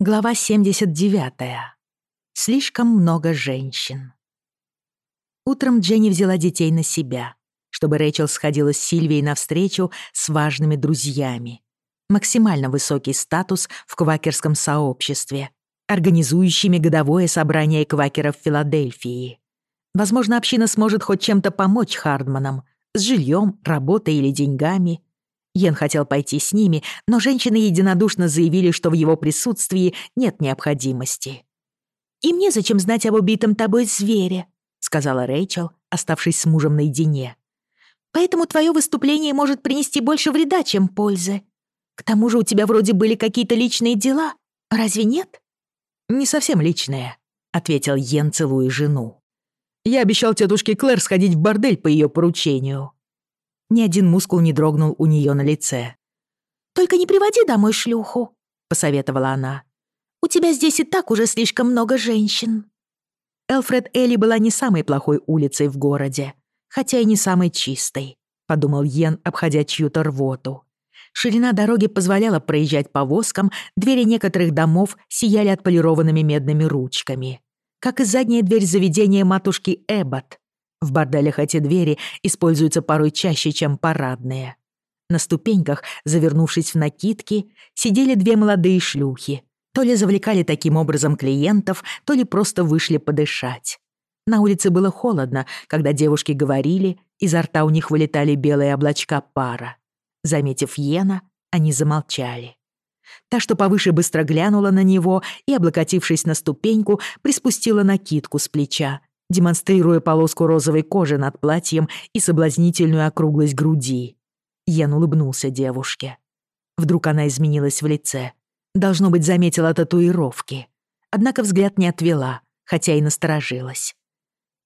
Глава 79. Слишком много женщин. Утром Дженни взяла детей на себя, чтобы Рэйчел сходила с Сильвией навстречу с важными друзьями. Максимально высокий статус в квакерском сообществе, организующими годовое собрание квакеров в Филадельфии. Возможно, община сможет хоть чем-то помочь Хардманам с жильем, работой или деньгами. Йен хотел пойти с ними, но женщины единодушно заявили, что в его присутствии нет необходимости. «И мне зачем знать об убитом тобой звере?» — сказала Рэйчел, оставшись с мужем наедине. «Поэтому твое выступление может принести больше вреда, чем пользы. К тому же у тебя вроде были какие-то личные дела, разве нет?» «Не совсем личные», — ответил Йен, целуя жену. «Я ни один мускул не дрогнул у нее на лице. «Только не приводи домой шлюху», — посоветовала она. «У тебя здесь и так уже слишком много женщин». Элфред Элли была не самой плохой улицей в городе, хотя и не самой чистой, — подумал Йен, обходя чью-то рвоту. Ширина дороги позволяла проезжать повозкам, двери некоторых домов сияли отполированными медными ручками. Как и задняя дверь заведения матушки Эббот, в борделях эти двери используются порой чаще, чем парадные. На ступеньках, завернувшись в накидки, сидели две молодые шлюхи. То ли завлекали таким образом клиентов, то ли просто вышли подышать. На улице было холодно, когда девушки говорили, изо рта у них вылетали белые облачка пара. Заметив Йена, они замолчали. Та, что повыше, быстро глянула на него и, облокотившись на ступеньку, приспустила накидку с плеча, демонстрируя полоску розовой кожи над платьем и соблазнительную округлость груди. Ян улыбнулся девушке. Вдруг она изменилась в лице. Должно быть, заметила татуировки. Однако взгляд не отвела, хотя и насторожилась.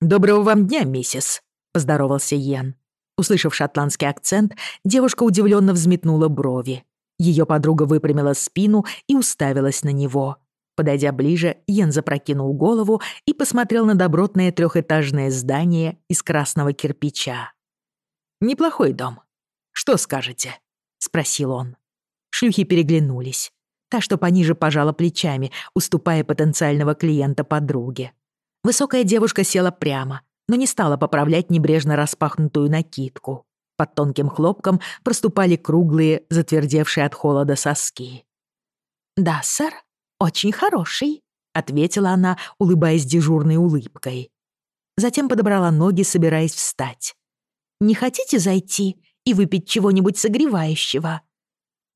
«Доброго вам дня, миссис», — поздоровался Йен. Услышав шотландский акцент, девушка удивлённо взметнула брови. Её подруга выпрямила спину и уставилась на него. Подойдя ближе, Йен запрокинул голову и посмотрел на добротное трехэтажное здание из красного кирпича. «Неплохой дом. Что скажете?» — спросил он. Шлюхи переглянулись. Та, что пониже, пожала плечами, уступая потенциального клиента подруге. Высокая девушка села прямо, но не стала поправлять небрежно распахнутую накидку. Под тонким хлопком проступали круглые, затвердевшие от холода соски. «Да, сэр», «Очень хороший», — ответила она, улыбаясь дежурной улыбкой. Затем подобрала ноги, собираясь встать. «Не хотите зайти и выпить чего-нибудь согревающего?»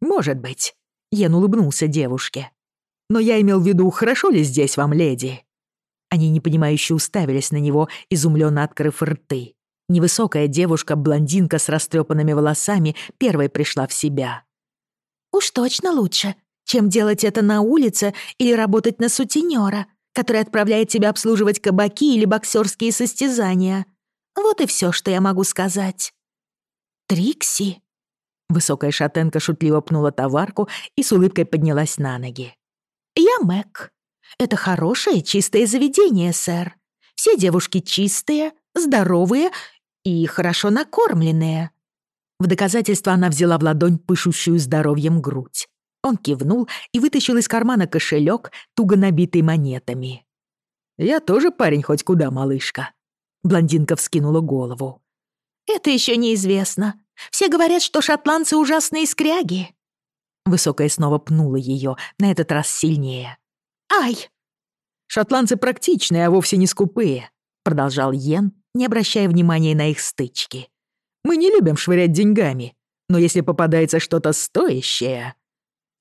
«Может быть», — Йен улыбнулся девушке. «Но я имел в виду, хорошо ли здесь вам, леди?» Они непонимающе уставились на него, изумленно открыв рты. Невысокая девушка-блондинка с растрепанными волосами первой пришла в себя. «Уж точно лучше, чем делать это на улице или работать на сутенера, который отправляет тебя обслуживать кабаки или боксерские состязания. Вот и все, что я могу сказать. Трикси. Высокая шатенка шутливо пнула товарку и с улыбкой поднялась на ноги. «Я Мэг. Это хорошее, чистое заведение, сэр. Все девушки чистые, здоровые и хорошо накормленные». В доказательство она взяла в ладонь пышущую здоровьем грудь. Он кивнул и вытащил из кармана кошелек, туго набитый монетами. «Я тоже парень хоть куда, малышка», — блондинка вскинула голову. «Это еще неизвестно. Все говорят, что шотландцы ужасные скряги». Высокая снова пнула ее, на этот раз сильнее. «Ай!» «Шотландцы практичные, а вовсе не скупые», — продолжал Йен, не обращая внимания на их стычки. «Мы не любим швырять деньгами, но если попадается что-то стоящее...»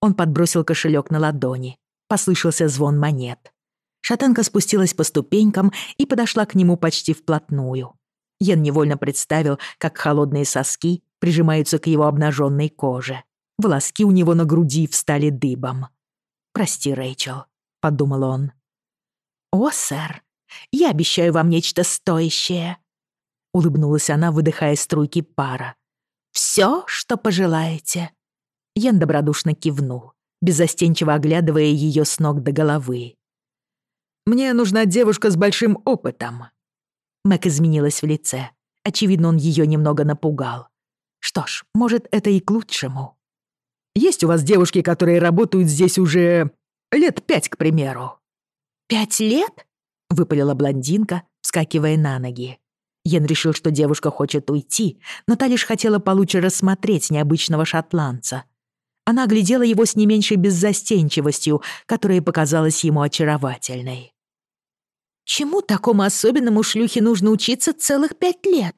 Он подбросил кошелек на ладони. Послышался звон монет. Шатенка спустилась по ступенькам и подошла к нему почти вплотную. Йен невольно представил, как холодные соски прижимаются к его обнаженной коже. Волоски у него на груди встали дыбом. «Прости, Рэйчел», — подумал он. «О, сэр, я обещаю вам нечто стоящее», — улыбнулась она, выдыхая струйки пара. «Всё, что пожелаете». Ян добродушно кивнул, беззастенчиво оглядывая ее с ног до головы. «Мне нужна девушка с большим опытом». Мэг изменилась в лице. Очевидно, он ее немного напугал. Что ж, может, это и к лучшему. «Есть у вас девушки, которые работают здесь уже... Лет пять, к примеру». «Пять лет?» — выпалила блондинка, вскакивая на ноги. Йен решил, что девушка хочет уйти, но та лишь хотела получше рассмотреть необычного шотландца. Она глядела его с не меньшей беззастенчивостью, которая показалась ему очаровательной. «Чему такому особенному шлюхе нужно учиться целых пять лет?»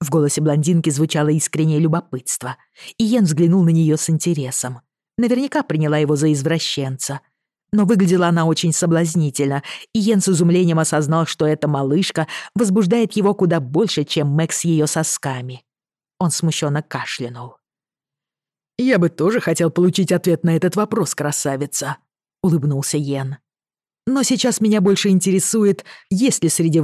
В голосе блондинки звучало искреннее любопытство, и Йен взглянул на нее с интересом. Наверняка приняла его за извращенца. Но выглядела она очень соблазнительно, и Йен с изумлением осознал, что эта малышка возбуждает его куда больше, чем Мэг с ее сосками. Он смущенно кашлянул.«Я бы тоже хотел получить ответ на этот вопрос, красавица», — улыбнулся Йен. «Но сейчас меня больше интересует, есть ли среди